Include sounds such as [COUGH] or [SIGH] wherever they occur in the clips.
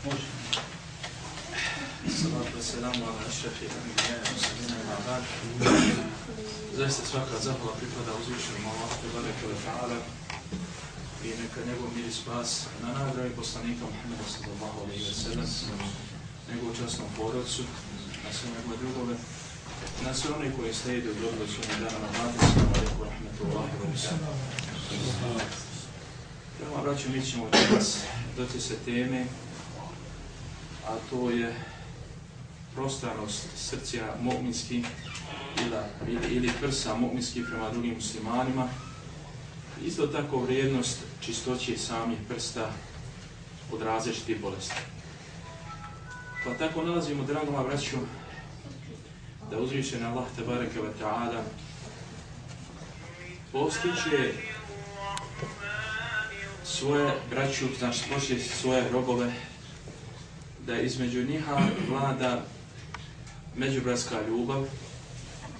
Salatu wassalamu ala ašrafi al-anbiya wa sallam ma ba'd. Zaista svaka zahvala pripada uzvišenom Allahu te bareke ve ta'ala i neka njegov mir i spas na nagradi poslanika Muhammeda sallallahu alejhi ve sellem, njegovu časnom porodcu, na sve njegove drugove, na sve one koji slijede u dobro svojim dana na vadi, sallallahu alejhi wa rahmetullahi wa barakatuh. Prema braću, mi ćemo danas doći se teme, a to je prostranost srca mu'minski ili, ili prsa mu'minski prema drugim muslimanima. Isto tako vrijednost čistoće samih prsta od različitih bolesti. Pa tako nalazimo, dragoma braću, da uzvišen Allah tabaraka wa ta'ala postiče svoje braću, znači postiče svoje robove da između njiha vlada međubratska ljubav,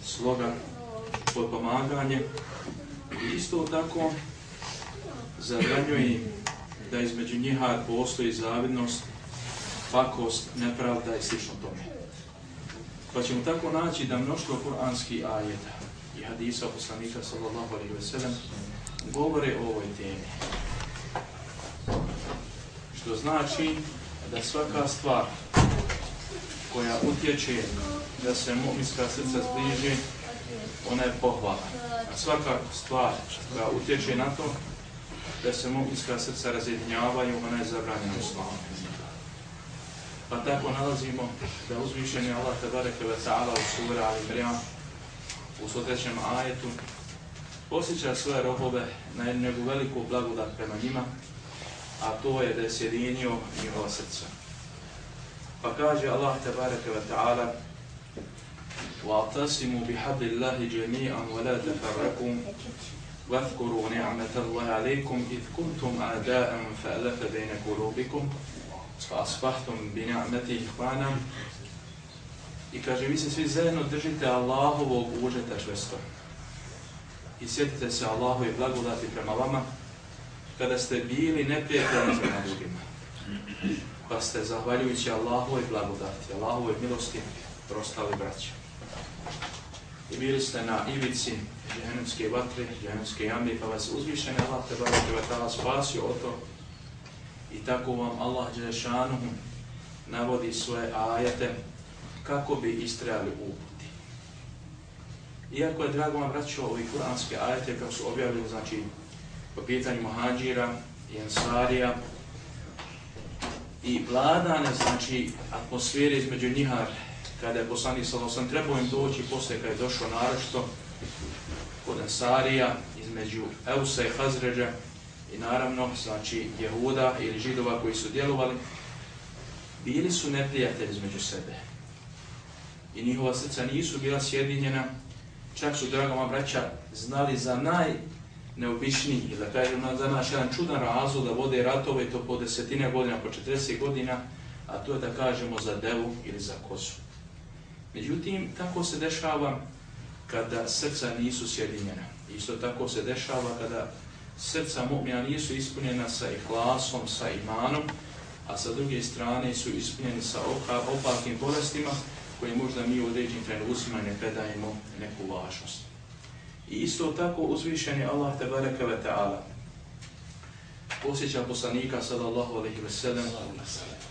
sloga, podpomaganje i isto tako zabranjuje im da između njiha postoji zavidnost, pakost, nepravda i slično tome. Pa ćemo tako naći da mnoštvo kuranski ajeta i hadisa poslanika sallallahu alaihi ve sellem govore o ovoj temi. Što znači da svaka stvar koja utječe da se mu'minska srca zbliži, ona je pohvala. A svaka stvar koja utječe na to da se mu'minska srca razjedinjavaju, ona je zabranjena u slavu. Pa tako nalazimo da uzvišenje Allah tabareke ve ta'ala u sura Ali Mrijam u sotrećem ajetu posjeća svoje robove na jednu veliku blagodat prema njima, a to je da je sjedinio njihova srca. Pa kaže Allah tabaraka wa ta'ala وَاعْتَصِمُوا بِحَبْلِ اللَّهِ جَمِيعًا وَلَا تَفَرَّقُوا وَاذْكُرُوا نِعْمَةَ اللَّهِ عَلَيْكُمْ إِذْ كُنْتُمْ أَعْدَاءً فَأَلَفَ بَيْنَ قُلُوبِكُمْ فَأَصْبَحْتُمْ بِنِعْمَتِ إِخْوَانًا I kaže, vi se svi zajedno držite Allahovog užeta čvesto. I sjetite se Allahove blagodati prema vama, kada ste bili neprijatelji prema drugima. Pa ste, zahvaljujući Allahove blagodati, Allahove milosti, prostali braća. I bili ste na ivici džehennemske vatre, džehennemske jame, pa vas uzvišen Allah te bar te spasio o to. I tako vam Allah Đelešanuhu navodi svoje ajete kako bi istrajali u uputi. Iako je, drago vam braćo, ovi kuranske ajete kako su objavili, znači, po pitanju Mohađira i ansarija i vladane, znači, atmosfere između njihar kada je poslanik Salosam trebao im doći posle kada je došao naročito kod ansarija između Eusa i Hazređa i naravno, znači, Jehuda ili Židova koji su djelovali, bili su neprijatelji između sebe. I njihova srca nisu bila sjedinjena, čak su, dragoma braća, znali za naj neobičniji, da kažem za naš jedan čudan razlog da vode ratove to po desetine godina, po 40 godina, a to je da kažemo za devu ili za kosu. Međutim, tako se dešava kada srca nisu sjedinjena. Isto tako se dešava kada srca mu'mina nisu ispunjena sa ihlasom, sa imanom, a sa druge strane su ispunjeni sa opakim bolestima koje možda mi u određenim trenucima ne predajemo neku važnost. I isto tako uzvišen je Allah tebareke ve ta'ala. Posjeća poslanika sallallahu alaihi ve sellem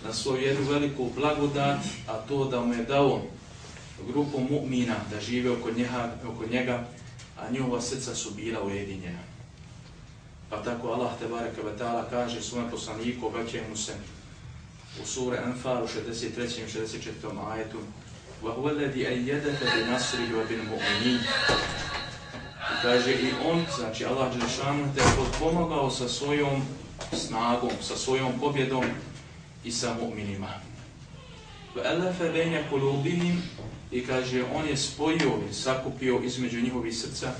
na svoju jednu veliku blagodat, a to da mu je dao grupu mu'mina da žive oko njega, oko njega a njihova srca su bila ujedinjena. Pa tako Allah tebareke ve ta'ala kaže svojom poslaniku, obraćaju mu se u sure Anfal u 63. i 64. ajetu وَهُوَ الَّذِي أَيَّدَكَ بِنَصْرِهِ وَبِنْمُؤْمِنِينَ kaže i on, znači Allah Đelešanu te pomogao sa svojom snagom, sa svojom pobjedom i sa mu'minima. وَأَلَفَ بَيْنَ قُلُوبِهِمْ i kaže on je spojio i sakupio između njihovih srca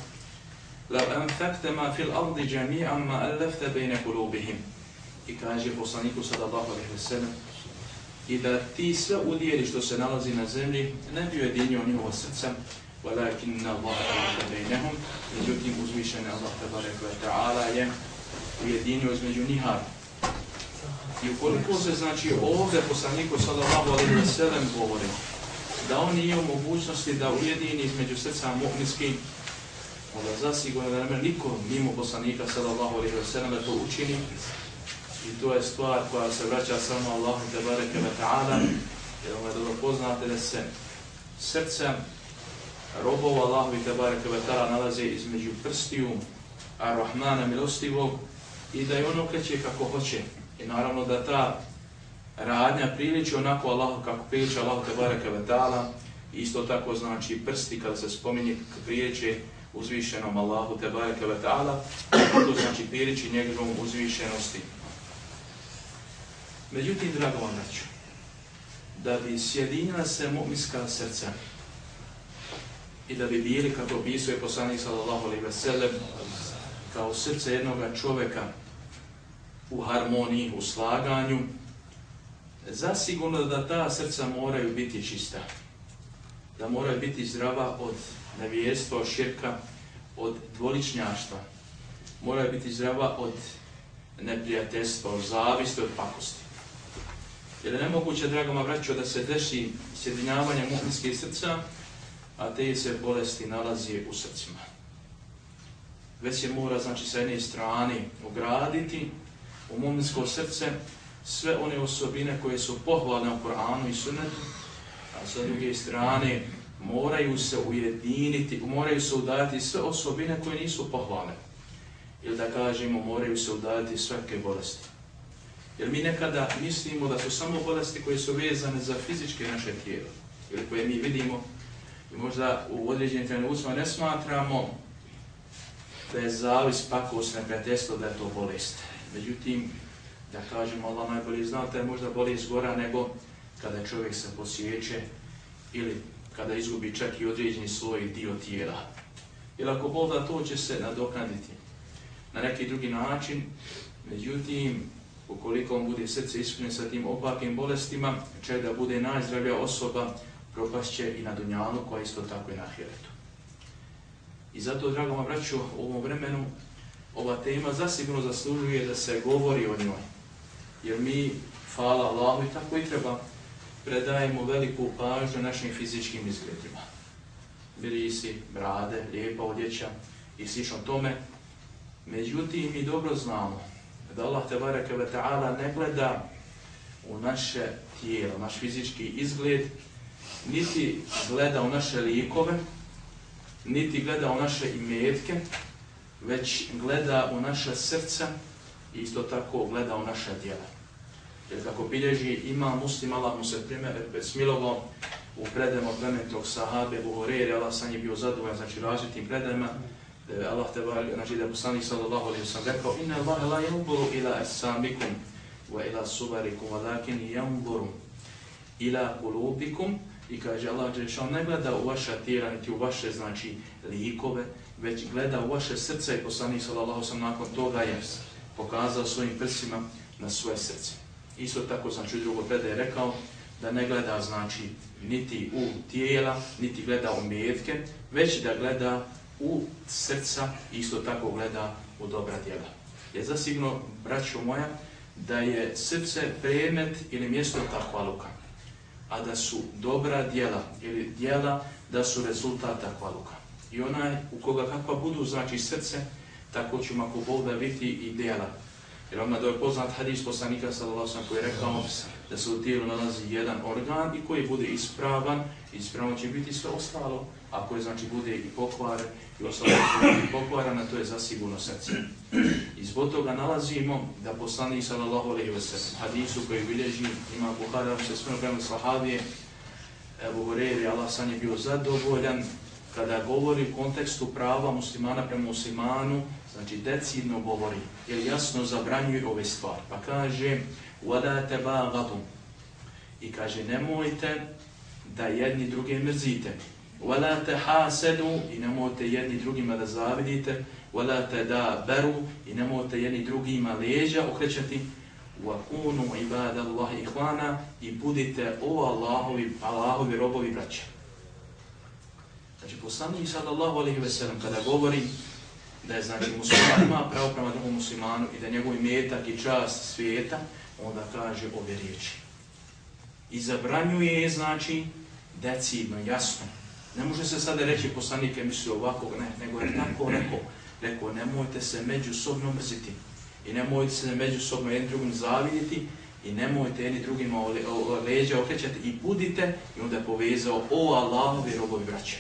لَوْ أَنْفَكْتَ مَا فِي الْأَرْضِ جَمِيعًا مَا أَلَفْتَ بَيْنَ قُلُوبِهِمْ i kaže poslaniku sallallahu alaihi wa sallam i da ti sve udjeli što se nalazi na zemlji ne bi ujedinio njihovo srca ولكن الله أعلم بينهم međutim uzvišen Allah tabarek wa ta'ala je ujedinio između njiha I ukoliko se znači ovdje poslaniku sallallahu alaihi wa sallam govori da on nije u mogućnosti da ujedini između srca mu'minski, onda zasigurno da nema niko mimo poslanika sallallahu alaihi wa sallam da to učini. I to je stvar koja se vraća samo Allahu te bareke ve ta'ala, jer ono je dobro poznate da se srce robova Allahu te bareke ve ta'ala nalaze između prstiju Ar-Rahmana milostivog i da je ono kreće kako hoće. I naravno da ta radnja priliči onako Allahu kako priliči Allahu te bareke ve taala isto tako znači prsti kada se spominje priliči uzvišenom Allahu te bareke ve taala to znači priliči njegovom uzvišenosti. Međutim drago vam reći da bi sjedinila se mu'minska srca i da bi bili kako opisuje poslanik sallallahu alejhi ve sellem kao srce jednog čovjeka u harmoniji, u slaganju, zasigurno da ta srca moraju biti čista. Da moraju biti zdrava od nevijestva, od širka, od dvoličnjaštva. Moraju biti zdrava od neprijateljstva, od zavisti, od pakosti. Jer je nemoguće, dragoma braćo, da se deši sjedinjavanje muhlinske srca, a te se bolesti nalazi u srcima. Već je mora, znači, sa jedne strane ugraditi u muminsko srce, sve one osobine koje su pohvalne u Koranu i Sunnetu, a sa druge strane moraju se ujediniti, moraju se udajati sve osobine koje nisu pohvalne. Ili da kažemo, moraju se udajati svake bolesti. Jer mi nekada mislimo da su samo bolesti koje su vezane za fizičke naše tijelo, ili koje mi vidimo, i možda u određenim trenucima ne smatramo da je zavis pakost neprijateljstvo da je to bolest. Međutim, da kažemo Allah najbolje zna, da je možda bolje izgora nego kada čovjek se posjeće ili kada izgubi čak i određeni svoj dio tijela. Jer ako bol da to će se nadoknaditi na neki drugi način, međutim, ukoliko on bude srce ispunjeno sa tim opakim bolestima, će da bude najzdravija osoba, propašće i na Dunjalu, koja isto tako i na Hiretu. I zato, drago vam braću, u ovom vremenu ova tema zasigurno zaslužuje da se govori o njoj jer mi, hvala Allahu i tako i treba, predajemo veliku pažnju našim fizičkim izgledima. Mirisi, brade, lijepa odjeća i slično tome. Međutim, mi dobro znamo da Allah te bareke ve ta'ala ne gleda u naše tijelo, naš fizički izgled, niti gleda u naše likove, niti gleda u naše imetke, već gleda u naša srca i isto tako gleda u naša djela. Jer kako bilježi ima muslim, Allah mu se primjer besmilovo, u predajama plementog sahabe Buhorere, Allah sam je bio zadovoljan, znači različitim predajama, Allah te var, znači da je poslanik sallallahu alaihi sam rekao Inna Allah la yanzuru ila esamikum wa ila subarikum, wa lakin yanzuru ila kulubikum i kaže Allah Đelešan ne gleda u vaša tijela, niti u vaše znači likove, već gleda u vaše srce i poslanik sallallahu sam nakon toga je pokazao svojim prsima na svoje srce. Isto tako, znači, u drugo predaje rekao da ne gleda, znači, niti u tijela, niti gleda u metke, već da gleda u srca, isto tako gleda u dobra djela. Je zasigno, braćo moja, da je srce premet ili mjesto takvaluka, a da su dobra djela ili djela da su rezultat takvaluka. I onaj u koga kakva budu, znači srce, tako ćemo ako Bog da biti i djela. Jer vam je poznat hadis poslanika sallallahu koji je rekao da se u tijelu nalazi jedan organ i koji bude ispravan, ispravan će biti sve ostalo, a koji znači bude i pokvar i ostalo će biti pokvarana, to je zasigurno srce. I zbog toga nalazimo da poslanik sallallahu alaihi wa sallam hadisu koji bilježi ima Buhara, se sve napravimo sahavije, Ebu Horevi, Allah san je bio zadovoljan kada govori u kontekstu prava muslimana prema muslimanu, znači decidno govori, jer jasno zabranjuje ove stvari. Pa kaže, wadate ba'gadu. I kaže, nemojte da jedni druge mrzite. Wadate hasedu i nemojte jedni drugima da zavidite. Wadate da beru i nemojte jedni drugima leđa okrećati. Wa kunu ibadallahi ihvana i budite o Allahovi, Allahovi robovi braća. Znači, poslanik sallallahu alaihi ve sellem kada govori da je znači musliman ima pravo prema drugom muslimanu i da njegov metak i čast svijeta onda kaže ove riječi. I zabranjuje je, znači, decidno, jasno. Ne može se sada reći poslanike misli ovako, ne, nego je tako rekao, rekao, nemojte se međusobno mrziti i nemojte se međusobno jednim drugim zaviditi i nemojte jedni drugima leđa okrećati i budite i onda je povezao o Allahove robovi braće.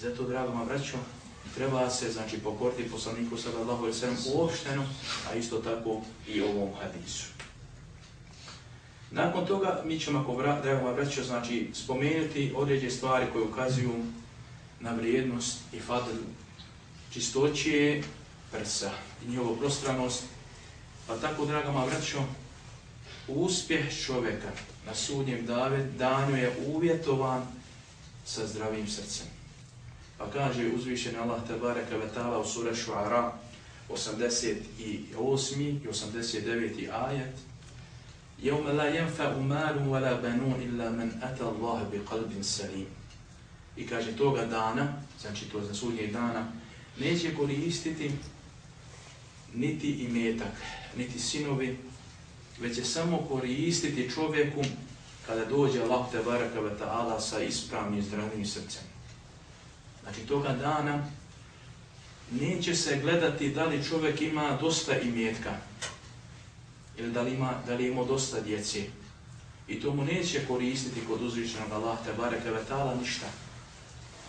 Zato, drago ma braćo, treba se znači pokoriti poslaniku sallallahu alejhi ve sellem uopšteno, a isto tako i ovom hadisu. Nakon toga mi ćemo ako drago braćo znači spomenuti određene stvari koje ukazuju na vrijednost i fadl čistoće prsa i njihovu prostranost. Pa tako, draga ma braćo, uspjeh čovjeka na sudnjem danu je uvjetovan sa zdravim srcem. Pa kaže uzvišen Allah tabaraka ve ta'ala u sura Šuara 88. i 89. ajet يَوْمَ لَا يَنْفَعُ مَالٌ وَلَا بَنُونَ إِلَّا مَنْ أَتَى اللَّهَ بِقَلْبٍ سَلِيمٍ I kaže toga dana, znači to za sudnjeg dana, neće koristiti niti imetak, niti sinovi, već će samo koristiti čovjeku kada dođe Allah te baraka wa ta'ala sa ispravnim zdravim srcem. Znači toga dana neće se gledati da li čovjek ima dosta imetka ili da li ima, da li ima dosta djece. I to mu neće koristiti kod uzvičnog Allah te bareke vetala ništa.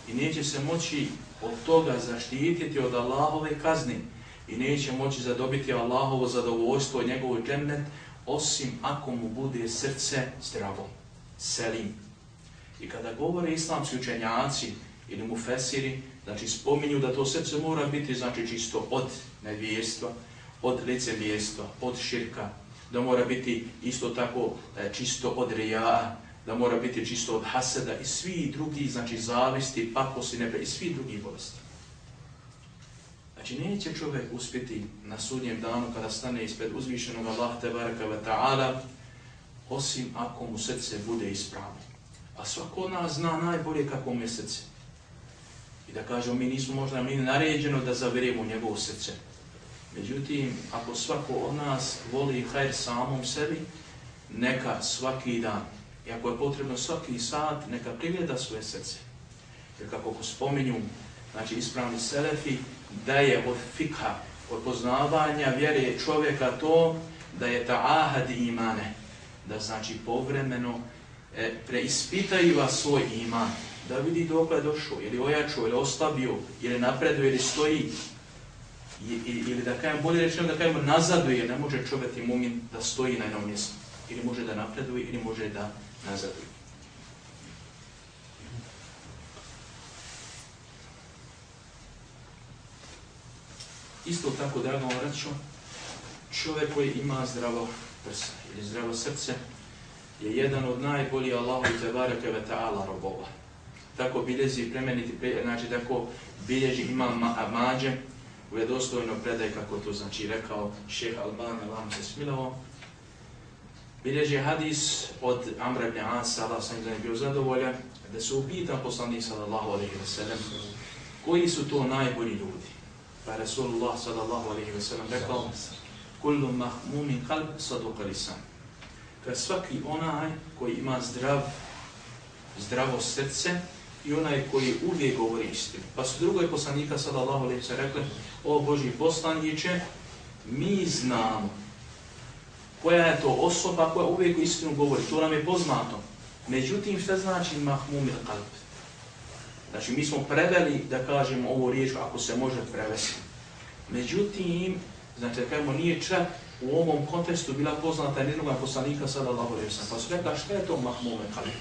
I neće se moći od toga zaštititi od Allahove kazni i neće moći zadobiti Allahovo zadovoljstvo i njegov džennet osim ako mu bude srce zdravo, selim. I kada govore islamski učenjaci ili mu fesiri, znači spominju da to srce mora biti znači čisto od nevjestva, od licemjestva, od širka, da mora biti isto tako e, čisto od rija, da mora biti čisto od haseda i svi drugi, znači zavisti, pakosti, nebe i svi drugi bolesti. Znači, neće čovjek uspjeti na sudnjem danu kada stane ispred uzvišenog Allaha tebareka ve ta'ala, osim ako mu srce bude ispravno. A svako od nas zna najbolje kako mu je srce. Da kažemo, mi nismo možda mi naređeno da zaverimo njegovo srce. Međutim, ako svako od nas voli hajr samom sebi, neka svaki dan, i ako je potrebno svaki sat, neka prigleda svoje srce. Jer kako spominju, znači ispravni selefi, da je od fikha, od poznavanja vjere čovjeka to da je ta ahad imane, da znači povremeno e, preispitaju vas svoj iman, da vidi dok je došao, ili ojačao, ili oslabio, ili napreduje, ili stoji, I, i, ili da kajem bolje rečeno da kajemo nazaduje, ne može čovjek i mumin da stoji na jednom mjestu. Ili može da napreduje, ili može da nazaduje. Isto tako, drago vam račun, čovjek koji ima zdravo prsa ili zdravo srce je jedan od najboljih Allahu i Tebareke ve ta'ala robova. Tako bilježi premeniti, znači tako bilježi ima mađe u jedostojno predaj kako to znači rekao Šejh Albani, vam se smilao. Bilježi hadis od Amra ibn Asa, Allah sam je bio zadovoljan, da su upitan poslanik sallallahu alaihi wa sallam koji su to najbolji ljudi. Pa Rasulullah sallallahu alaihi wa sallam rekao Kullu mahmumin kalb saduqa lisan. Kad svaki onaj koji ima zdrav, zdravo srce i onaj koji uvijek govori istinu. Pa su drugoj poslanika sallallahu alaihi wa rekli O Boži poslaniće, mi znamo koja je to osoba koja uvijek istinu govori. To nam je poznato. Međutim, šta znači mahmum il kalb? Znači, mi smo preveli, da kažemo ovu riječ, ako se može prevesti. Međutim, znači, da kažemo, nije čak u ovom kontekstu bila poznata jednog poslanika, sallallahu alaihi ve sellem. Pa su rekla, šta je to mahmume il?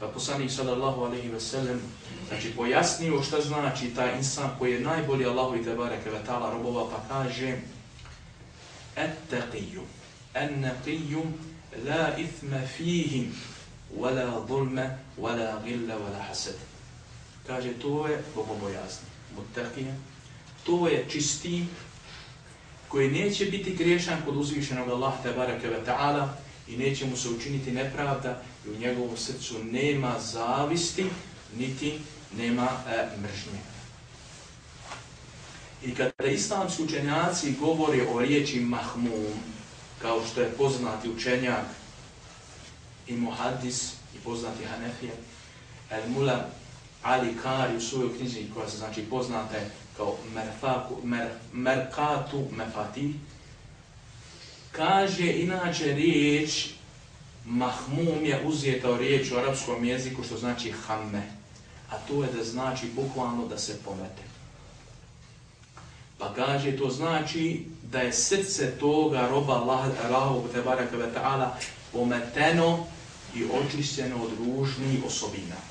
Pa poslanik, sallallahu alaihi ve sellem znači, pojasnio šta znači taj insan koji je najbolji Allahu i tebareke vetala robova, pa kaže, At-taqiyyu, an-naqiyyu la ithma fihim, wala zulma wala ghilla wala hasad. Kaže, to je bogobojazni, Muttaqija. To je čisti koji neće biti griješan kod uzvišenog Allah te barake ve ta'ala i neće mu se učiniti nepravda i u njegovom srcu nema zavisti niti nema e, mržnje. I kada islamski učenjaci govori o riječi mahmum, kao što je poznati učenjak i muhaddis i poznati Hanefija, El Mula Ali Kari u svojoj knjizi koja se znači poznata je kao Merfaku, Mer, Merkatu Mefati, kaže inače riječ Mahmum je uzeta u riječ u arapskom jeziku što znači hamme, a to je da znači bukvalno da se pomete. Pa kaže, to znači da je srce toga roba Allahovog tebaraka ve ta'ala pometeno i očišćeno od ružnih osobina.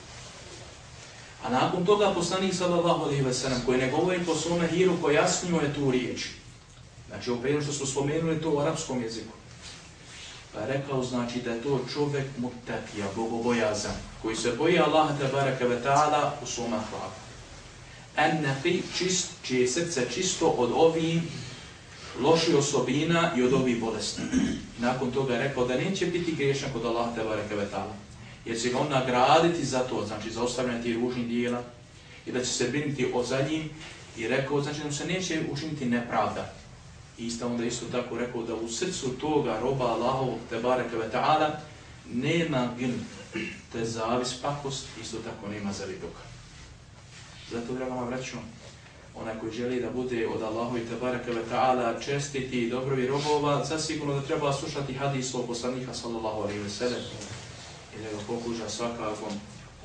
A nakon toga poslanik sallallahu alaihi ve sellem koji ne govori po svome hiru pojasnio je tu riječ. Znači, ovo ono što smo spomenuli to u arapskom jeziku. Pa je rekao, znači, da je to čovjek mutakija, bogobojazan, koji se boji Allaha tabaraka ve ta'ala u svome hlavu. En nefi, čist, čije srce čisto od ovih loših osobina i od ovih bolesti. Nakon toga je rekao da neće biti griješan kod Allaha tabaraka ve ta'ala jer će ga on nagraditi za to, znači za ostavljanje tih ružnih dijela i da će se brinuti o zadnjim i rekao, znači da se neće učiniti nepravda. I isto onda isto tako rekao da u srcu toga roba Allahovog te bareke ve ta'ala nema gin, te zavis pakost, isto tako nema zavidoka. Zato, draga vam vraću, onaj koji želi da bude od Allahu i Tebareke ve ta'ala čestiti i dobrovi robova, zasigurno da treba slušati hadis o poslanika sallallahu alaihi ve sellem i da ga pokuša svakako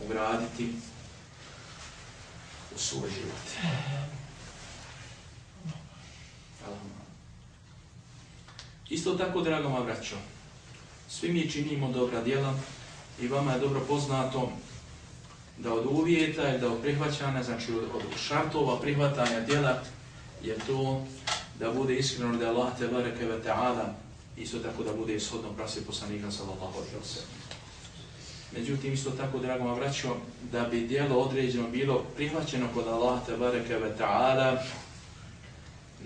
ugraditi u svoj život. Isto tako, drago vam braćo, svi mi činimo dobra djela i vama je dobro poznato da od uvjeta i da od prihvaćanja, znači od šartova prihvatanja djela je to da bude iskreno da Allah te bareke ve ta'ala isto tako da bude ishodno prasi poslanika sallallahu alaihi wa sallam. Međutim, isto tako, drago vam vraćo, da bi dijelo određeno bilo prihvaćeno kod Allah tabaraka wa ta'ala,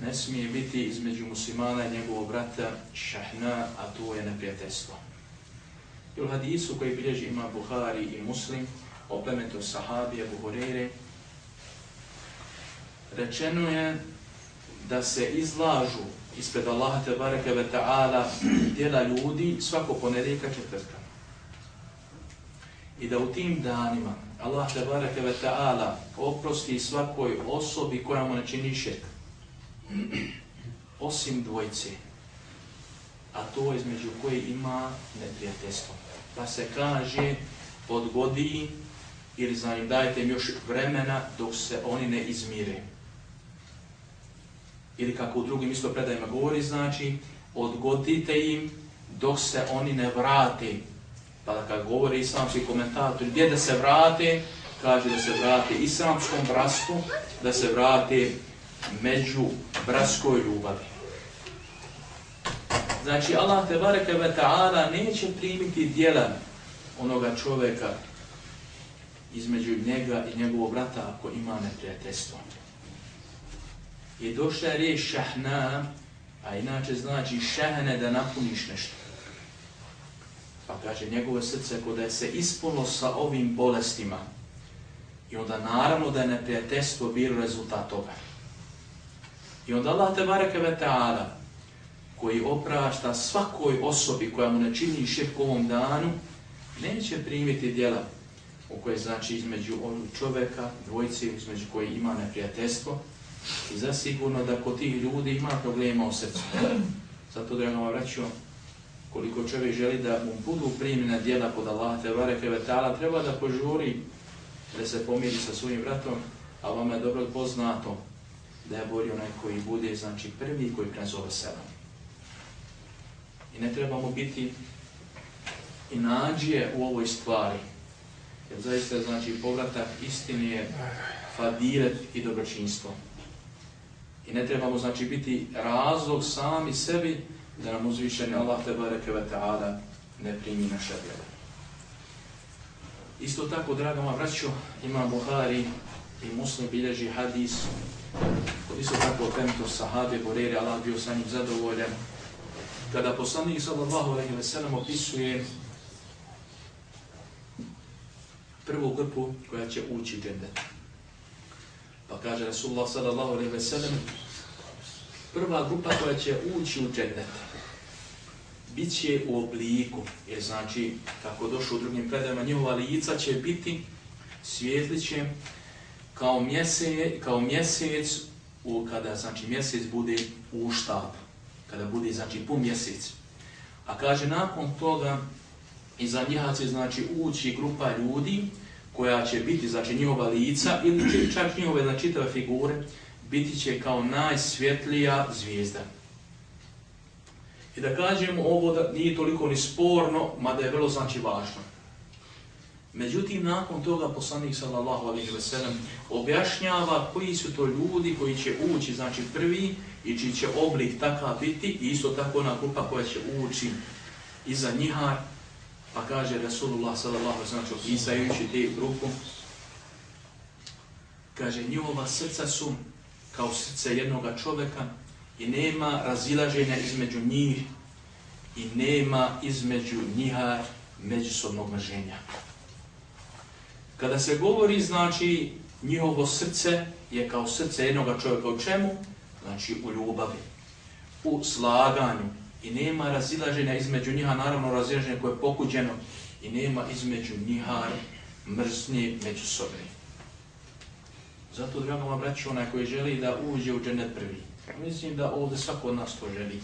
ne smije biti između muslimana i njegovog brata šahna, a to je neprijateljstvo. I u hadisu koji bilježi ima Buhari i Muslim, o plemetu sahabija Buhurere, rečeno je da se izlažu ispred Allaha tabaraka wa ta'ala dijela ljudi svako ponedjeljka četvrtka i da u tim danima Allah te bareke ve taala oprosti svakoj osobi koja mu načini širk. Osim dvojice a to između koje ima neprijateljstvo. Pa se kaže odgodi ili za njim dajte im još vremena dok se oni ne izmire. Ili kako u drugim isto predajima govori znači odgodite im dok se oni ne vrate. Pa kad govori islamski komentator, gdje da se vrate, kaže da se vrate islamskom brastu, da se vrate među braskoj ljubavi. Znači, Allah te bareke ve ta'ala neće primiti dijela onoga čoveka između njega i njegovog brata ako ima neprijateljstvo. I došla je riječ šahna, a inače znači šahne da napuniš nešto. Pa kaže, njegove srce kod je se ispuno sa ovim bolestima. I onda naravno da je neprijateljstvo bilo rezultat toga. I onda Allah te bareke ve ta'ala, koji oprašta svakoj osobi koja mu ne čini širk ovom danu, neće primiti djela u koje znači između onog čoveka, dvojci, između koji ima neprijateljstvo. I zasigurno da kod tih ljudi ima problema u srcu. Zato, drago vam vraćam, koliko čovjek želi da mu budu primjena djela kod Allah te bareke ve ta'ala, treba da požuri da se pomiri sa svojim vratom, a vama je dobro poznato da je bolji onaj koji bude, znači prvi koji prezove selam. I ne trebamo biti i nađije u ovoj stvari, jer zaista znači povratak istini je fadilet i dobročinstvo. I ne trebamo znači biti razlog sami sebi da nam uzvišeni Allah te bareke ve ta'ala ne primi naše djela. Isto tako, draga moja braćo, ima Buhari i Muslim bilježi hadis, isto tako temto sahabe Borere, Allah bio sa njim zadovoljen. Kada poslanik sallallahu alaihi ve sellem opisuje prvu grupu koja će ući u džendet. Pa kaže Rasulullah sallallahu alaihi ve sellem, prva grupa koja će ući u džendet bit će u obliku, jer znači, kako došlo u drugim predajama, njihova lica će biti, svijetlit kao mjesec, kao mjesec u, kada znači mjesec bude u štab, kada bude znači pun mjesec. A kaže nakon toga iza njiha će znači ući grupa ljudi koja će biti znači njihova lica ili čak njihove znači čitave figure biti će kao najsvjetlija zvijezda. I da kažemo ovo da nije toliko ni sporno, mada je vrlo znači važno. Međutim, nakon toga poslanik sallallahu alaihi ve sellem objašnjava koji su to ljudi koji će ući, znači prvi, i čiji će oblik takav biti, i isto tako ona grupa koja će ući iza njiha, pa kaže Rasulullah sallallahu alaihi ve sellem, znači opisajući te grupu, kaže, njihova srca su kao srce jednog čoveka i nema razilaženja između njih i nema između njiha međusobnog mrženja. Kada se govori, znači, njihovo srce je kao srce jednog čovjeka u čemu? Znači, u ljubavi, u slaganju. I nema razilaženja između njiha, naravno razilaženje koje je pokuđeno, i nema između njiha mrznje međusobne. Zato, drago vam reći, onaj koji želi da uđe u dženet prvi. Mislim da ovdje svako od nas to želi.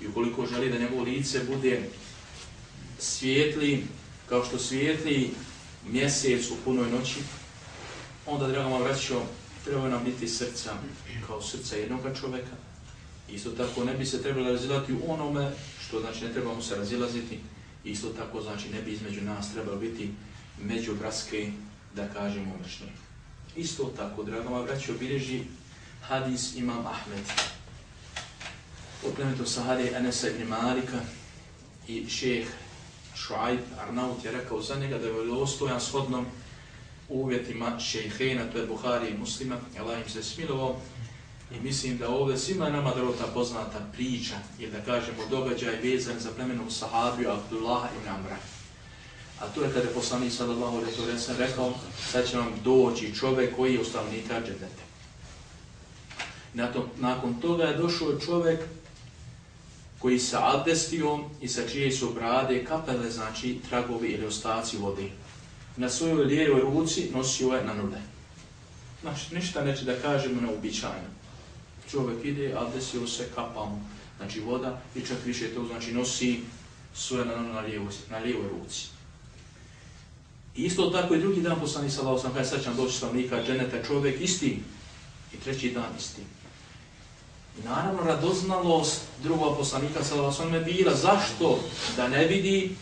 I ukoliko želi da njegovo lice bude svijetli, kao što svijetli mjesec u punoj noći, onda, drago vam vraćao, treba nam biti srca kao srca jednog čoveka. Isto tako ne bi se trebalo razilati u onome što znači ne trebamo se razilaziti. Isto tako znači ne bi između nas trebalo biti međubraske, da kažemo mršnje. Isto tako, draga moja vraćao, bilježi hadis imam Ahmed. Oplemeto sa hadije ibn Malika i šeheh Šuajb Arnaut je rekao za njega da je vjerostojan shodnom uvjetima šejhena, to je Buhari i muslima, Allah im se smilovao. I mislim da ovdje svima nama drota poznata priča, ili da kažemo događaj vezan za plemenog sahabiju Abdullaha ibn Namra. A to je kada je poslanik sallallahu alaihi wa sallam rekao, sad će vam doći čovjek koji je ustavnika džedete. Nakon toga je došao čovjek koji sa abdestio i sa čije su brade kapele, znači tragovi ili ostaci vode. Na svojoj lijevoj ruci nosio je na nule. Znači, ništa neće da kažemo neobičajno. Čovjek ide, abdestio se kapamo, znači voda i čak više to znači nosi svoje na, na, lijevoj, na lijevoj ruci. I isto tako i drugi dan poslani sa lao sam, kada sad ćem doći stavnika dženeta čovjek isti i treći dan isti. Naravno radoznalost drugog poslanika sallallahu je bila zašto da ne vidi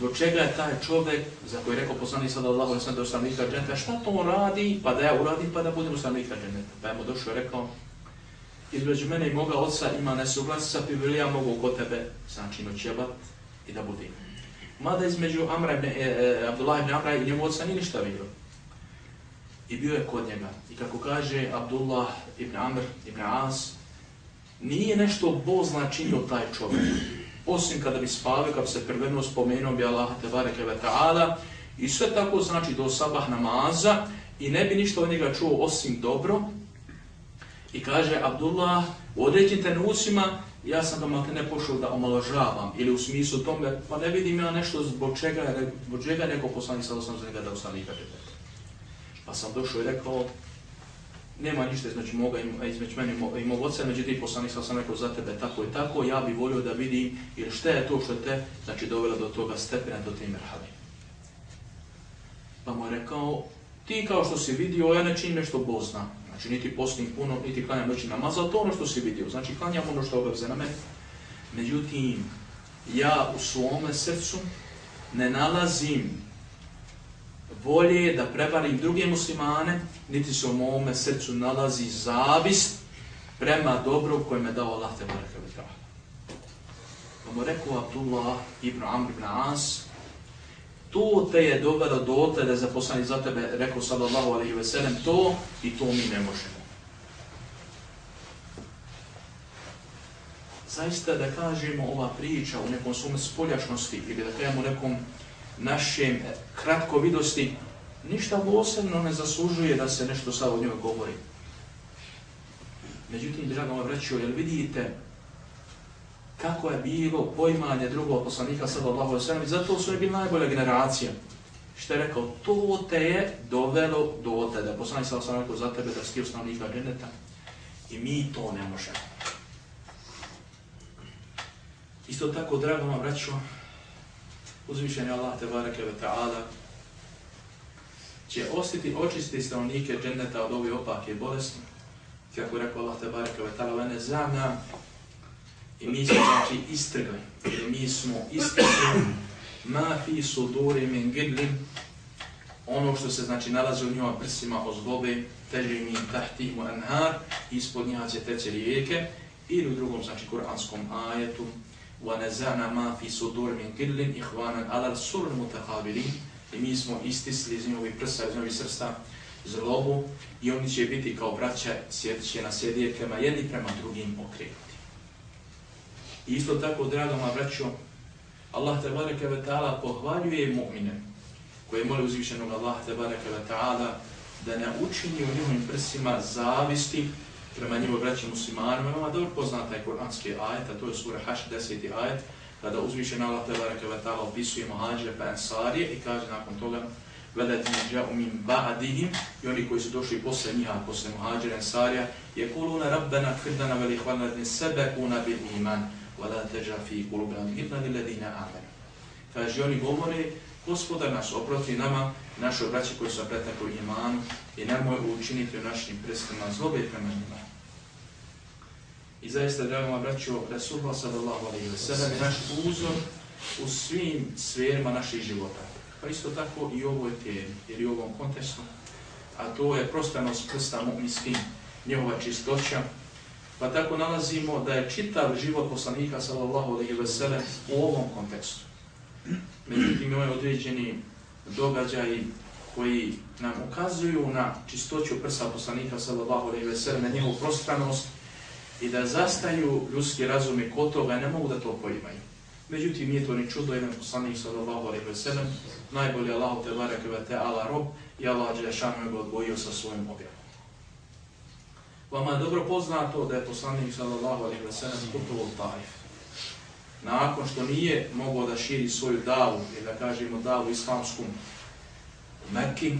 do čega je taj čovjek za koji je rekao poslanik sallallahu alejhi ve sellem da ustanika dženeta šta to on radi pa da ja uradim pa da budem ustanika dženeta. Pa je mu došao i rekao između mene i moga oca ima nesuglasica pa bi ja mogu kod tebe znači noćebat i da budim. Mada između Amra ibn, e, e, Abdullah ibn Amra i njemu oca nije ništa vidio. I bio je kod njega. I kako kaže Abdullah ibn Amr ibn As, nije nešto bozna činio taj čovjek. Osim kada bi spavio, kada bi se prvenuo spomenuo bi Allah te bareke ve ta'ala i sve tako znači do sabah namaza i ne bi ništa od njega čuo osim dobro. I kaže Abdullah, u određenim trenucima ja sam ga malo ne pošao da omaložavam ili u smislu tome, pa ne vidim ja nešto zbog čega, zbog čega neko poslanik sada sam za njega da ostane ikad Pa sam došao i rekao, nema ništa između moga i između mene i mog oca, međutim poslanik sam sam rekao za tebe tako i tako, ja bih volio da vidim ili šta je to što te znači dovela do toga stepena, do te merhali. Pa mu je rekao, ti kao što si vidio, ja ne činim nešto bozna, znači niti postim puno, niti klanjam noći namaz, to ono što si vidio, znači klanjam ono što obavze na mene. Međutim, ja u svome srcu ne nalazim volje da prevarim druge muslimane, niti se u mome srcu nalazi zavist prema dobru koje me dao Allah te baraka ve ta'ala. Pa mu rekao Abdullah ibn Amr ibn As, to te je dovelo do te da je zaposlani za tebe, rekao sallallahu alaihi ve sellem, to i to mi ne možemo. Zaista da kažemo ova priča u nekom svom spoljašnosti ili da kažemo nekom našem kratkovidosti, ništa posebno ne zaslužuje da se nešto sad o njoj govori. Međutim, draga vam vraćao, jel vidite kako je bilo pojmanje drugog poslanika sallallahu alejhi ve sellem zato su bili najbolja generacija. Što je rekao, to te je dovelo do tebe. da poslanik sallallahu alejhi ve sellem za tebe da si stanovnika dženeta i mi to ne možemo. Isto tako, draga moja braćo, uzvišen je Allah tebareke ve ta'ala će ostiti, očisti stanovnike dženeta od ove opake bolesti, kako je rekao Allah tebareke ve ta'ala, vene zamna, i mi smo znači istrgli, ili mi smo istrgli ma fi suduri min gidlim, ono što se znači nalazi u njima prsima od zlobe, teži mi tahti mu anhar, ispod njega će teći rijeke, ili u drugom znači kuranskom ajetu, وَنَزَعْنَا مَا فِي صُدُورِ مِنْ قِلٍ إِخْوَانًا عَلَى السُّرُ الْمُتَحَابِرِينَ I mi smo istisli iz njihovi prsa, iz njihovi srsta zlobu i oni će biti kao braća, sjedit će na sjedijekama, jedni prema drugim okrenuti. I isto tako, drago ma braćo, Allah te bareke ve ta'ala pohvaljuje mu'mine koje moli uzvišenog Allah te bareke ve ta'ala da ne učini u njihovim prsima zavisti prema njima braći muslimanima, ima dobro poznat taj kuranski ajet, a to je sura Haš 10. ajet, kada uzvišen Allah tebareke ve ta'ala opisuje muhađe pa ensarije i kaže nakon toga velet niđa umim ba'dihim i oni koji su došli posle njiha, posle muhađire ensarija, je kuluna rabbena kvirdana veli hvala dni sebe kuna bil iman, wala teđa fi kulubna gibna li ledina amen. Kaže, oni govore, gospodar nas oproti nama, našoj braći koji su pretakli imanu i nemoj učiniti u našim prstima zlobe prema njima. I zaista, drago vam braćo, Rasulullah sallallahu alaihi wa sallam je naš uzor u svim sferima naših života. Pa isto tako i ovoj temi, jer i u ovom kontekstu, a to je prostranost prsta mu'minskim, njehova čistoća, pa tako nalazimo da je čitav život poslanika sallallahu alaihi wa sallam u ovom kontekstu. Međutim, imaju određeni događaji koji nam ukazuju na čistoću prsa poslanika sallallahu alaihi wa sallam, na njegovu prostranost, i da zastaju ljudski razumi kod toga, ne mogu da to poimaju. Međutim, nije to ni čudo, jedan poslanik sallallahu alaihi wa sallam, najbolji Allah te barake ve te ala rob i Allah Đelešanu ga odgojio sa svojim objavom. Vama je dobro poznato da je poslanik sallallahu alaihi ve sellem putovo Taif. Nakon što nije mogao da širi svoju davu, ili da kažemo davu islamskom Mekki,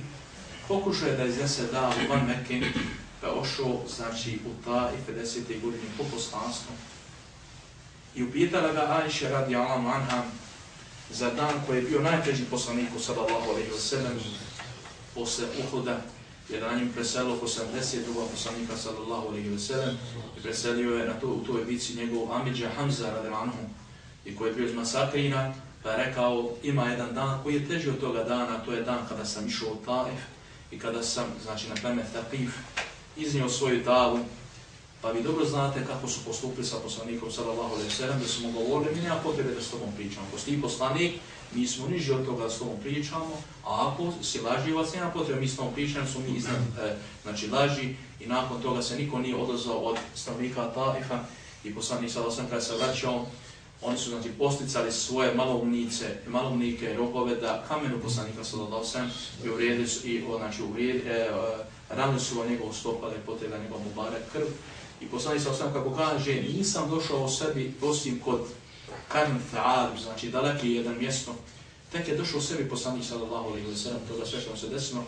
pokušao je da iznese davu van Mekki, ošao, znači, u ta i 50. godine po poslanstvu. I upitala ga Aisha radi Alam Anha za dan koji je bio najpređi poslaniku sallallahu alaihi wa sallam posle Uhuda, jer na njim preselilo po 70 druga poslanika sallallahu alaihi wa sallam i preselio je na to, u toj bici njegov Amidža Hamza radi Anhu i koji je bio iz Masakrina, pa je rekao ima jedan dan koji je teži od toga dana, to je dan kada sam išao u Taif i kada sam, znači na pleme Taqif, iznio svoju davu, pa vi dobro znate kako su postupili sa poslanikom sallallahu alaihi sallam, da su mu govorili, mi nema potrebe da s tobom pričamo. Ako si poslanik, mi smo niži od toga da s tobom pričamo, a ako si laži, vas nema potrebe, mi s tobom pričamo, su mi iznad, [CLEARS THROAT] e, znači laži, i nakon toga se niko nije odazao od stanovnika Taifa, i poslanik sallallahu alaihi sallam, kada se vraćao, oni su znači posticali svoje malomnice, malomnike robove da kamenu poslanika sallallahu alaihi sallam i uvrijedi su, i, znači, uvrijedi, e, e, rane su o njegov stopale, da je potrebna njegov krv. I poslani sa osam kako kaže, nisam došao o sebi osim kod Karn Fa'al, znači daleki jedan mjesto. Tek je došao o sebi poslani sallallahu alaihi wa sallam, toga sve što se desilo.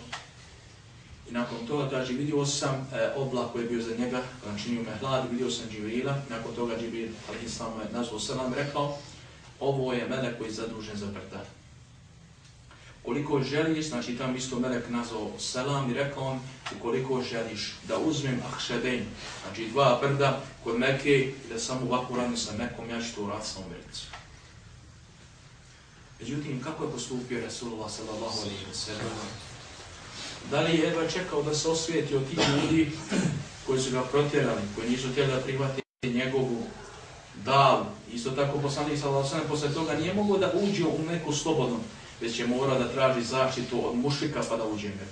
I nakon toga kaže, vidio sam e, oblak koji je bio za njega, kada činio me hlad, vidio sam Džibrila. Nakon toga Džibril, ali islam je nazvao selam, rekao, ovo je melek koji je zadužen za brda koliko želiš, znači tam isto melek nazvao selam i rekao on, ukoliko želiš da uzmem ahšedein, znači dva brda kod Mekke i da samo ovako radim sa Mekom, ja ću to uraditi sa umrlicu. Međutim, kako je postupio Resulullah sallallahu alaihi wa sallam? Da li je jedva čekao da se osvijeti od tih ljudi koji su ga protjerali, koji nisu htjeli da prihvati njegovu davu? Isto tako poslanik sallallahu alaihi wa sallam posle toga nije mogao da uđe u neku slobodno već je mora da traži zaštitu od mušrika pa da uđe me.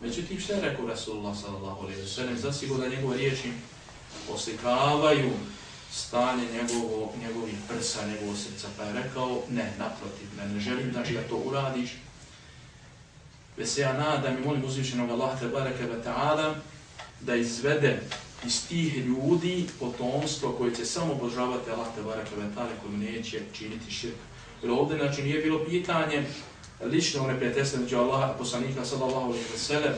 Međutim, što je rekao Rasulullah sallallahu alaihi wa sallam, zasigo njegove riječi oslikavaju stanje njegovo, njegovih prsa, njegovog srca, pa je rekao, ne, naprotiv, ne, ne želim znači da to uradiš, već se ja nadam i molim uzvišenog Allah te bareke ve ta'ala da izvede iz tih ljudi potomstvo koje će samo obožavati Allah te bareke ve ta'ala koji neće činiti širka Jer ovdje znači nije bilo pitanje lično one prijateljstva među Allaha poslanika sallallahu alaihi wa sallam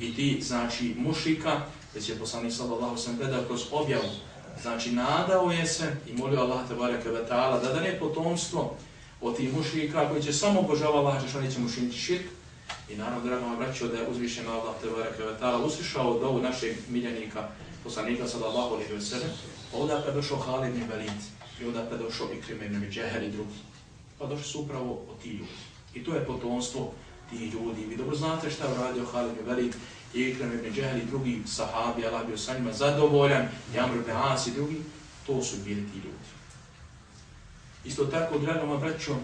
i ti znači mušika, već je poslanik sallallahu alaihi wa sallam predao kroz objavu. Znači nadao je se i molio Allah te barake vetala da da ne potomstvo od tih mušika koji će samo obožava Allah, što neće mu činiti širk. I naravno, drago vam vraćao da je uzvišen Allah te bareke ve ta'ala uslišao dovu našeg miljenika poslanika sallallahu alaihi wa sallam, ovdje je došao Halid ibn Velid, i ovdje je došao Ikrim ibn Džeher i drugi, pa došli su upravo od ti ljudi. I to je potomstvo tih ljudi. Vi dobro znate šta je uradio Halid ibn Velid, i Ikrim ibn Džehli, drugi sahabi, Allah bio sa njima zadovoljan, Jamr ibn As i drugi, to su bili ti ljudi. Isto tako, drago vam braćo,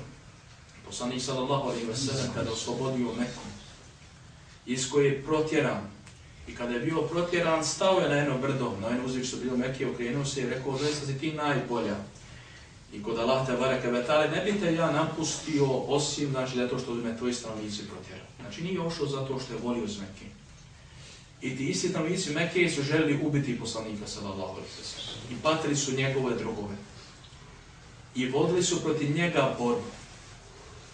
poslanik sallallahu alaihi wa sallam, kada oslobodio Meku, iz koje je protjeran I kada je bio protjeran, stao je na jedno brdo, na jedno uzvih što bilo Mekije, okrenuo se i rekao, zaista si ti najbolja. I kod Allah te bareke vetale, ne bi te ja napustio osim, znači, zato što me tvoji stanovnici protjerali. Znači, nije ošao zato što je volio iz Mekke. I ti isti stanovnici Mekke su želili ubiti poslanika sallallahu alejhi ve sellem. I patili su njegove drugove. I vodili su protiv njega borbu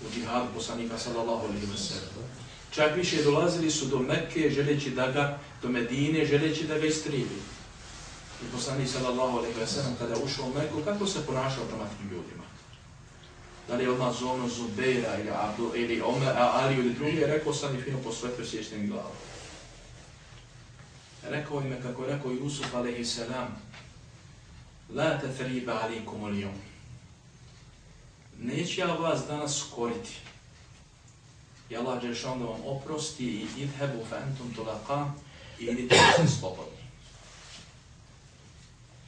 u džihadu poslanika sallallahu alejhi ve sellem. Čak više dolazili su do Mekke želeći da ga, do Medine želeći da ga istrivi. I poslanik sallallahu alaihi ve sellem kada je ušao u Mekku, kako se ponašao prema tim ljudima? Da li je odmah zovno Zubeira ili Abdu ili Omer, Ali ili drugi, je rekao sam i fino posvetio sječnim glavom. Rekao ime kako je rekao Jusuf alaihi sallam, La te thriba alikum ulijom. Neće ja vas danas skoriti. I Allah Đeršan da vam oprosti i idhebu fa entum tulaqa i idite se slobodni.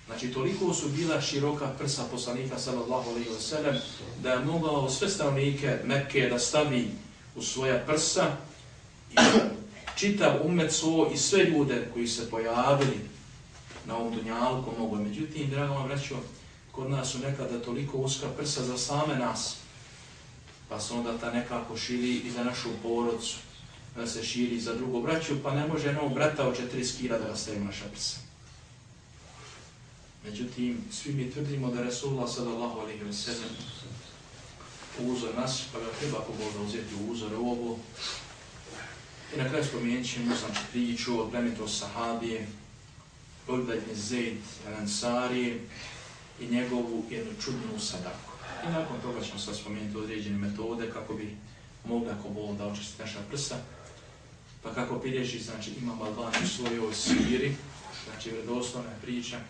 Znači, toliko su bila široka prsa poslanika sallallahu alaihi wa sallam da je mogao sve stanovnike Mekke da stavi u svoja prsa i čitav umet svoj i sve ljude koji se pojavili na ovom dunjalku mogu. Međutim, drago vam reću, kod nas su nekada toliko uska prsa za same nas, pa se onda ta nekako širi i za našu porodcu, da se širi za drugo braću, pa ne može jednog brata od četiri skira da rastaje naša prsa. Međutim, svi mi tvrdimo da Resulullah sallallahu alaihi wa sallam uzor nas, pa ga treba ako Boga uzeti u uzor ovo. I na kraju spomenut ćemo znači, priču o plemetu sahabije, Ulbed ibn Zaid al-Ansari i njegovu jednu čudnu sadaku. I nakon toga ćemo sad spomenuti određene metode kako bi mogli ako bol da očisti naša prsa. Pa kako pilježi, znači imam Albani u svojoj siri, znači vredoslovna priča.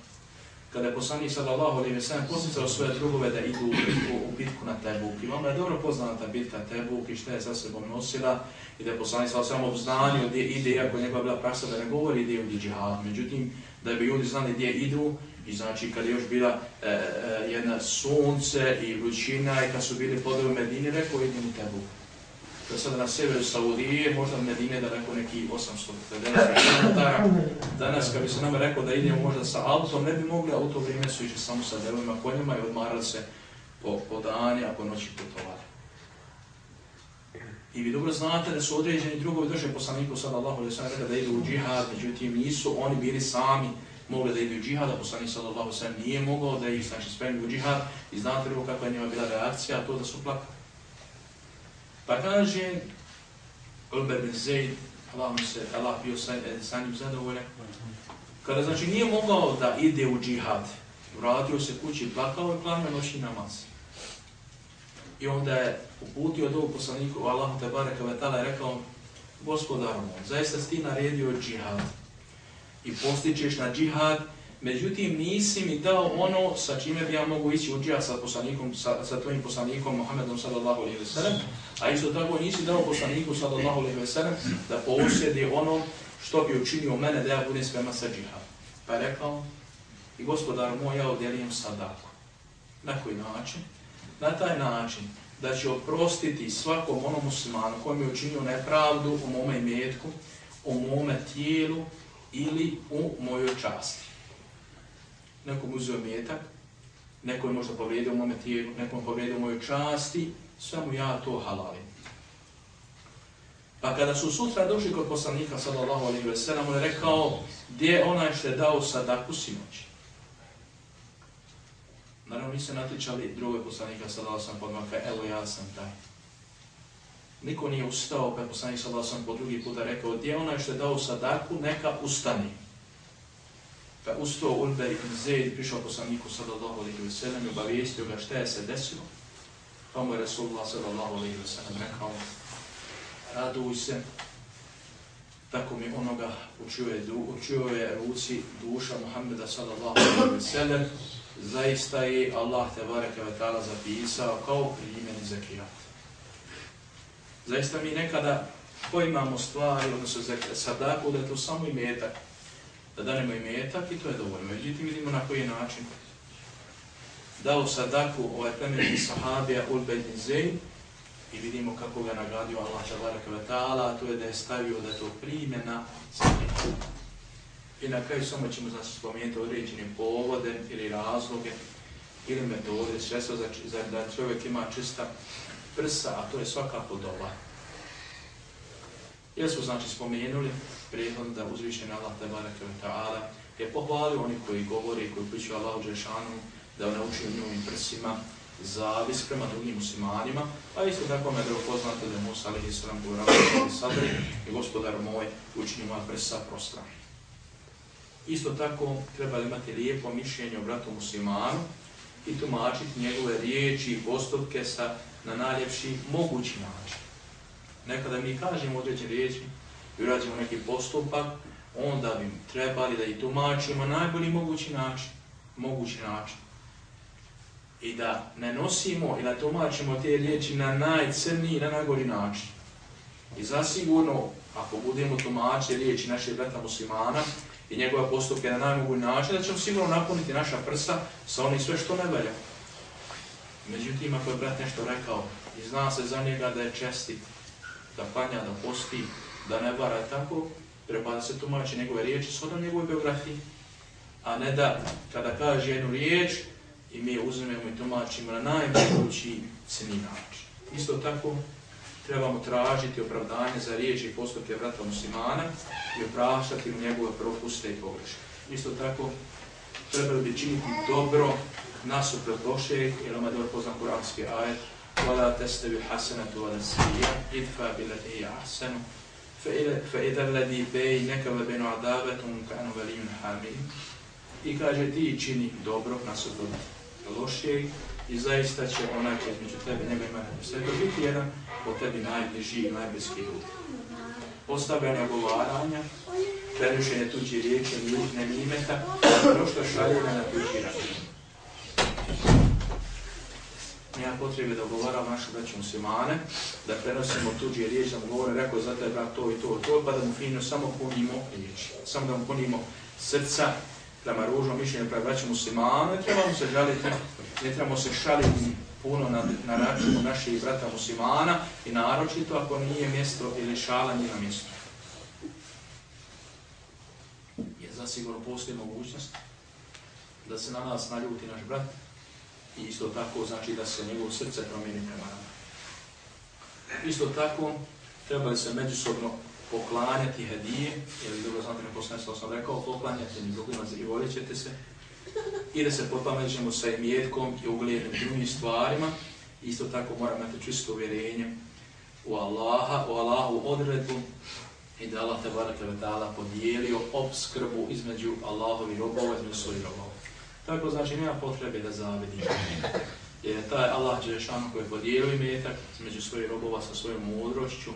Kada je poslanik sallallahu alejhi ve sellem posticao svoje drugove da idu u, u, bitku na Tebuk. I vama je dobro poznata bitka Tebuk i šta je sa sebom nosila i da je poslanik sada samo obznanio gdje ide, iako njegova bila praksa da ne govori gdje je džihad. Međutim, da bi ljudi znali gdje idu, I znači kad je još bila e, e, jedna sunce i vrućina i kad su bili podovi Medini, rekao idem u Tebu. Da sada na severu Saudije, možda Medine da rekao neki 850 km. Danas kad bi se nama rekao da idemo možda sa autom, ne bi mogli, a u to vrijeme su išli samo sa delovima konjima i odmarali se po, po dani, a po noći putovali. I vi dobro znate da su određeni drugovi drže poslaniku sada Allahu da idu u džihad, međutim nisu oni bili sami mogli da idu u džihad, a poslanik sallallahu sallam nije mogao da ih znači, spremi u džihad i znate li kakva je njima bila reakcija, to da su plakali. Pa kaže Ulber bin Zaid, Allah se, Allah bio sa, sa njim zadovoljan, kada znači nije mogao da ide u džihad, vratio se kući, plakao i klanio noći namaz. I onda je uputio do poslaniku, Allahu te bareka vetala je rekao, gospodar moj, zaista si ti naredio džihad, i postičeš na džihad, međutim nisi mi dao ono sa čime bi ja mogu ići u džihad sa, poslanikom, sa, sa tvojim poslanikom Muhammedom sallallahu alaihi wa sallam, a isto tako nisi dao poslaniku sallallahu alejhi ve sellem da posjedi ono što bi učinio mene da ja budem svema sa džihad. Pa je rekao, i gospodar moj, ja odjelijem sadaku. Na koji način? Na taj način da će oprostiti svakom onom muslimanu kojem je učinio nepravdu u mome imetku, u mome tijelu, ili u mojoj časti. Nekom mu uzeo metak, neko je možda povrijedio u mome tijelu, nekom je povredio u mojoj časti, samo ja to halalim. Pa kada su sutra došli kod poslanika sallallahu alaihi ve sellem, on je rekao, gdje je onaj što je dao sadaku sinoći? Naravno, mi se natličali drugog poslanika sallallahu alaihi ve sellem, podmaka, evo ja sam taj. Niko nije ustao, pa poslanik sallallahu alaihi ve sellem po drugi puta rekao, gdje je onaj što je dao sadaku, neka ustani. Pa ustao Ulbe ibn Zaid, prišao poslaniku sallallahu alaihi ve sellem, obavijestio ga šta je se desilo. Pa mu je Rasulullah sallallahu alaihi wa sallam rekao, raduj se, tako mi onoga učio je, učio je ruci duša Muhammeda sallallahu alaihi wa sallam, zaista je Allah te bareke ve ta'ala zapisao kao primjeni zakijat. Zaista mi nekada poimamo stvari, odnosno sadaku, da je to samo imetak, da danemo imetak i to je dovoljno. Međutim, vidimo na koji način dao sadaku ovaj plemeni sahabija Ulbed Zayn, i vidimo kako ga nagradio Allah tabaraka wa ta'ala, to je da je stavio da to primjena sadaku. I na kraju samo ćemo znači spomenuti određenim povodem ili razloge ili metode, sredstva za, za da čovjek ima čista prsa, a to je svakako doba. Jer smo znači spomenuli prijedlog da uzvišen Allah tabaraka wa ta'ala je pohvalio oni koji govori, koji pričaju Allahu Đešanu, da ne uči u njovim prsima, zavis prema drugim muslimanima, a isto tako me da upoznate da je Musa alihi sallam govorao sadri i gospodar moj učini moja prsa prostra. Isto tako treba imati lijepo mišljenje o bratu muslimanu i tumačiti njegove riječi i postupke sa na najljepši mogući način. Nekada mi kažemo određene riječi i urađemo neki postupak, onda bi trebali da i tumačimo najbolji mogući način. Mogući način i da ne nosimo i da tumačimo te riječi na najcrniji i na najgori način. I zasigurno, ako budemo tumačiti riječi našeg brata muslimana i njegove postupke na najmogući način, da ćemo sigurno napuniti naša prsa sa onim sve što ne velja. Međutim, ako je brat nešto rekao i zna se za njega da je čestit, da panja, da posti, da ne vara tako, treba da se tumači njegove riječi s odom njegove biografije, a ne da kada kaže jednu riječ, i mi je uzmemo i tumačimo na najmogući ceni način. Isto tako trebamo tražiti opravdanje za riječi i postupke vrata muslimana i opraštati mu njegove propuste i pogreške. Isto tako trebali bi činiti dobro nasuprot loše, jer ima dobro poznan kuranski ajet وَلَا تَسْتَوِ حَسَنَةُ وَلَا سِيَّ إِدْفَى بِلَتِهِ أَحْسَنُ فَإِذَا الَّذِي بَيْنَكَ وَبَيْنُ عَدَابَةٌ كَأَنُ وَلِيٌّ حَمِيمٌ I kaže ti čini dobro nasuprot lošijeg i zaista će onaj koji između tebe njega ima na to biti jedan po tebi najbliži i najbliski ljudi. Postavljanje ogovaranja, prerušenje tuđe riječi, ne nimeta, ono što šaljenje na tuđi račun. Nema potrebe da ogovaram našu braću muslimane, da prenosimo tuđe riječi, da mu govore, rekao za tebe brat to i to, to, pa da mu fino samo punimo riječi, samo da mu punimo srca, prema ružnom mišljenju prema braću muslimanu, ne trebamo se žaliti, ne trebamo se šaliti puno na, na račun naših brata muslimana i naročito ako nije mjesto ili šala nije na mjestu. Je zasigurno postoji mogućnost da se na nas naljuti naš brat i isto tako znači da se njegovo srce promijeni prema nama. Isto tako treba se međusobno poklanjati hedije, jer dobro znate na poslanstvo sam rekao, poklanjati ni drugima i volit ćete se, i da se potpamećemo sa imjetkom i uglednim drugim stvarima, isto tako moramo imati čisto uvjerenje u Allaha, u Allahu odredbu, i da Allah tabaraka wa ta'ala podijelio obskrbu između Allahovi robova, između svojih robova. Tako znači nema potrebe da zavidimo. Jer je taj Allah Đelešanu koji je podijelio imetak između svojih robova sa svojom mudrošću,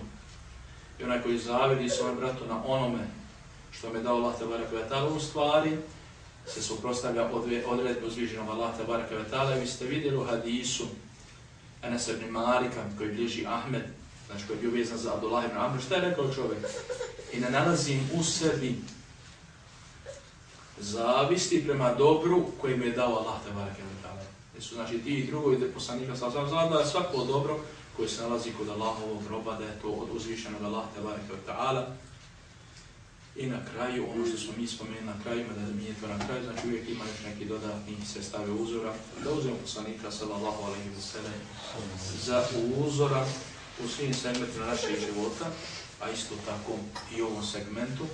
I onaj koji zavidi svoj bratu na onome što me dao Allah tabaraka wa ta'ala u stvari, se suprostavlja odredbe uzviženog Allah tabaraka wa ta'ala. Vi ste vidjeli u hadisu Enes ibn Malika koji bliži Ahmed, znači koji je bio vezan za Abdullah ibn Amr, šta je rekao čovjek? I ne nalazim u sebi zavisti prema dobru koji mi je dao Allah tabaraka wa ta'ala. Jesu znači ti i drugo ide poslanika sa znam da svako dobro koji se nalazi kod Allahovog roba, da je to od uzvišenog Allaha tabarika wa ta'ala. I na kraju, ono što smo mi spomenuli na kraju, da mi je to na kraju, znači uvijek ima još neki dodatni se stave uzora, da uzmemo poslanika sallallahu alaihi wa sallam za uzora u svim segmentima našeg života a isto tako i u ovom segmentu,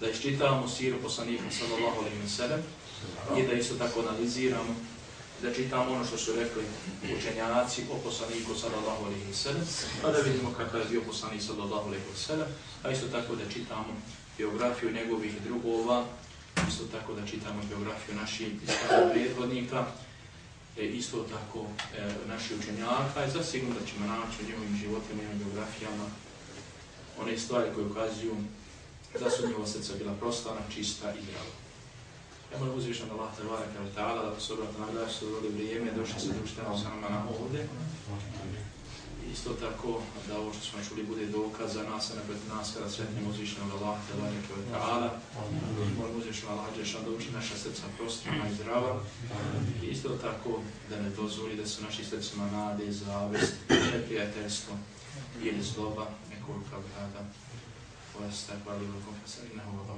da iščitavamo siru poslanika sallallahu alaihi wa sallam i da isto tako analiziramo, da čitamo ono što su rekli učenjaci o poslaniku sallallahu alaihi wa sallam, pa da vidimo kakav je bio poslanik sallallahu alaihi wa sallam, a isto tako da čitamo biografiju njegovih drugova, isto tako da čitamo biografiju naših ispravnih prethodnika, e, isto tako e, naši učenjaka i zasigurno da ćemo naći u njihovim životima i biografijama one stvari koje ukazuju da su njihova srca bila prostana, čista i zdrava. Ja moram uzvišći od Allah tebara kao ta'ala da se obratno nagraš se uvrli vrijeme, došli se društveno sa nama na ovdje. Isto tako da ovo što smo čuli bude dokaz za nas, a ne pred nas kada sretnim uzvišćeno od Allah vare kao ta'ala. Moram uzvišći od Allah tebara da uči naša srca prostrana i zdrava. Isto tako da ne dozvoli da su naši srcima nade, zavest, neprijateljstvo ili zloba, nekoliko kao tada. Ovo je stakvali u konfesorinu, ovo je